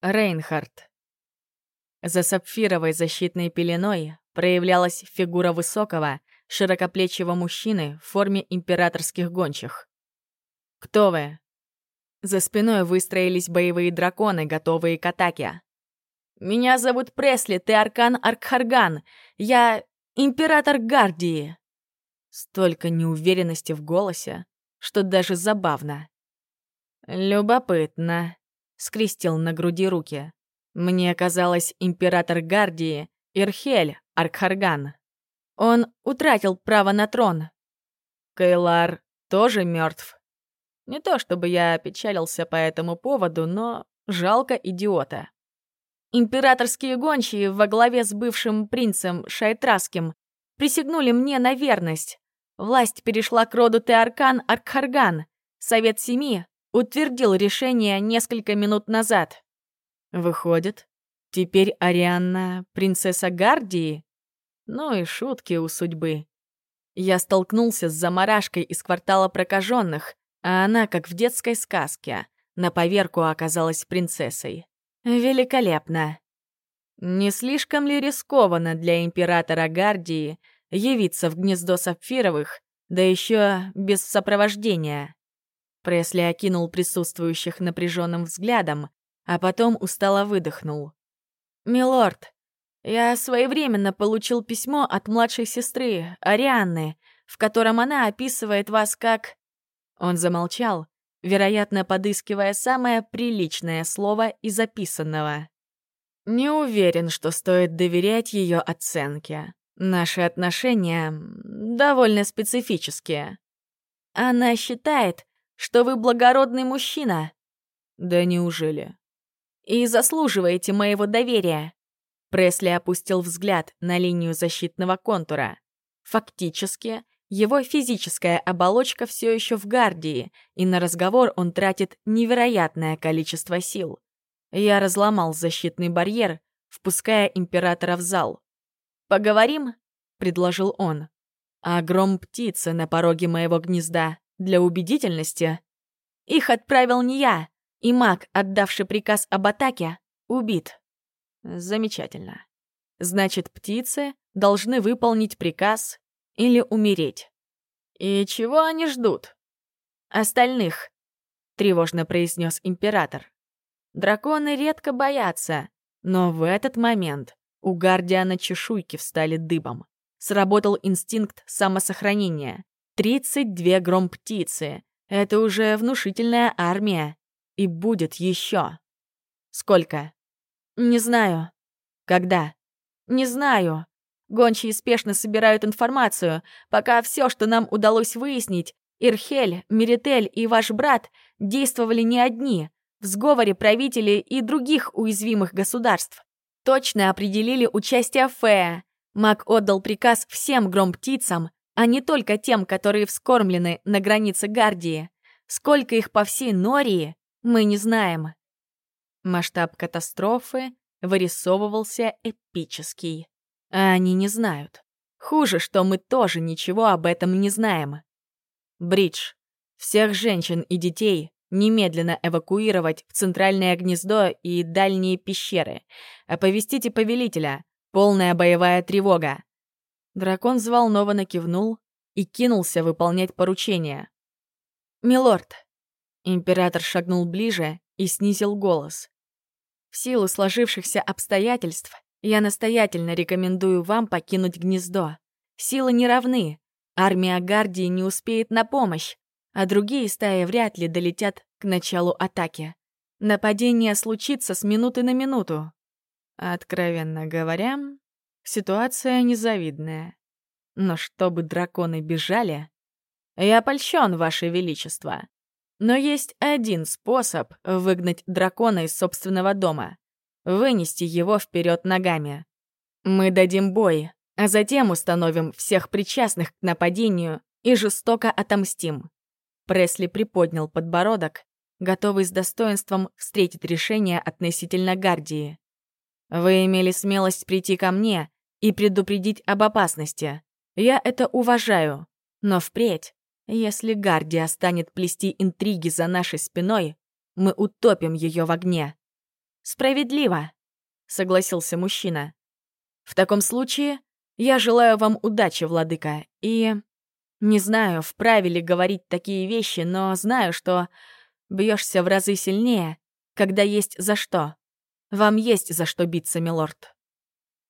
Рейнхард. За сапфировой защитной пеленой проявлялась фигура высокого, широкоплечего мужчины в форме императорских гончих. «Кто вы?» За спиной выстроились боевые драконы, готовые к атаке. «Меня зовут Пресли, ты Аркан Аркхарган. Я император Гардии». Столько неуверенности в голосе, что даже забавно. «Любопытно», — скрестил на груди руки. «Мне казалось, император Гардии — Ирхель Аркхарган. Он утратил право на трон. Кейлар тоже мертв. Не то чтобы я печалился по этому поводу, но жалко идиота. Императорские гончие во главе с бывшим принцем Шайтраским присягнули мне на верность. Власть перешла к роду Теаркан Аркхарган. Совет Семи утвердил решение несколько минут назад. Выходит, теперь Арианна — принцесса Гардии? Ну и шутки у судьбы. Я столкнулся с заморашкой из квартала прокаженных, а она, как в детской сказке, на поверку оказалась принцессой. Великолепно. Не слишком ли рискованно для императора Гардии явиться в гнездо сапфировых, да еще без сопровождения? Пресли окинул присутствующих напряженным взглядом, а потом устало выдохнул. «Милорд, я своевременно получил письмо от младшей сестры, Арианны, в котором она описывает вас как...» Он замолчал, вероятно, подыскивая самое приличное слово из записанного. «Не уверен, что стоит доверять ее оценке. Наши отношения довольно специфические. Она считает, что вы благородный мужчина». «Да неужели?» «И заслуживаете моего доверия». Пресли опустил взгляд на линию защитного контура. Фактически, его физическая оболочка все еще в гардии, и на разговор он тратит невероятное количество сил. Я разломал защитный барьер, впуская императора в зал. «Поговорим?» — предложил он. «А гром птицы на пороге моего гнезда для убедительности?» «Их отправил не я, и маг, отдавший приказ об атаке, убит». «Замечательно. Значит, птицы должны выполнить приказ или умереть. И чего они ждут? Остальных, тревожно произнес император. Драконы редко боятся, но в этот момент у Гардиана чешуйки встали дыбом. Сработал инстинкт самосохранения. 32 гром-птицы. Это уже внушительная армия. И будет еще. Сколько? Не знаю. Когда? Не знаю. Гончие спешно собирают информацию, пока все, что нам удалось выяснить, Ирхель, Миритель и ваш брат действовали не одни, в сговоре правителей и других уязвимых государств. Точно определили участие Фея. Маг отдал приказ всем гром-птицам, а не только тем, которые вскормлены на границе Гардии. Сколько их по всей Нории, мы не знаем. Масштаб катастрофы вырисовывался эпический. А они не знают. Хуже, что мы тоже ничего об этом не знаем. Бридж. Всех женщин и детей немедленно эвакуировать в центральное гнездо и дальние пещеры. Оповестите повелителя. Полная боевая тревога. Дракон взволнованно кивнул и кинулся выполнять поручение. «Милорд!» Император шагнул ближе и снизил голос. В силу сложившихся обстоятельств я настоятельно рекомендую вам покинуть гнездо. Силы не равны. Армия Гардии не успеет на помощь, а другие стаи вряд ли долетят к началу атаки. Нападение случится с минуты на минуту. Откровенно говоря, ситуация незавидная. Но чтобы драконы бежали... Я польщен, Ваше Величество. Но есть один способ выгнать дракона из собственного дома вынести его вперед ногами. Мы дадим бой, а затем установим всех причастных к нападению и жестоко отомстим. Пресли приподнял подбородок, готовый с достоинством встретить решение относительно Гардии. Вы имели смелость прийти ко мне и предупредить об опасности. Я это уважаю. Но впредь, если Гардия станет плести интриги за нашей спиной, мы утопим ее в огне. Справедливо, согласился мужчина. В таком случае я желаю вам удачи, владыка, и... Не знаю, вправе ли говорить такие вещи, но знаю, что бьешься в разы сильнее, когда есть за что. Вам есть за что биться, милорд.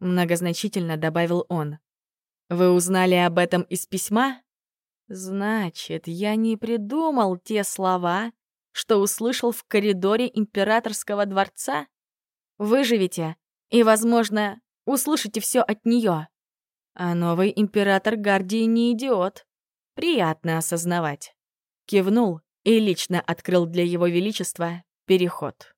Многозначительно добавил он. Вы узнали об этом из письма? Значит, я не придумал те слова, что услышал в коридоре императорского дворца? Выживете и, возможно, услышите все от нее. А новый император Гардии не идиот. Приятно осознавать. Кивнул и лично открыл для его величества переход.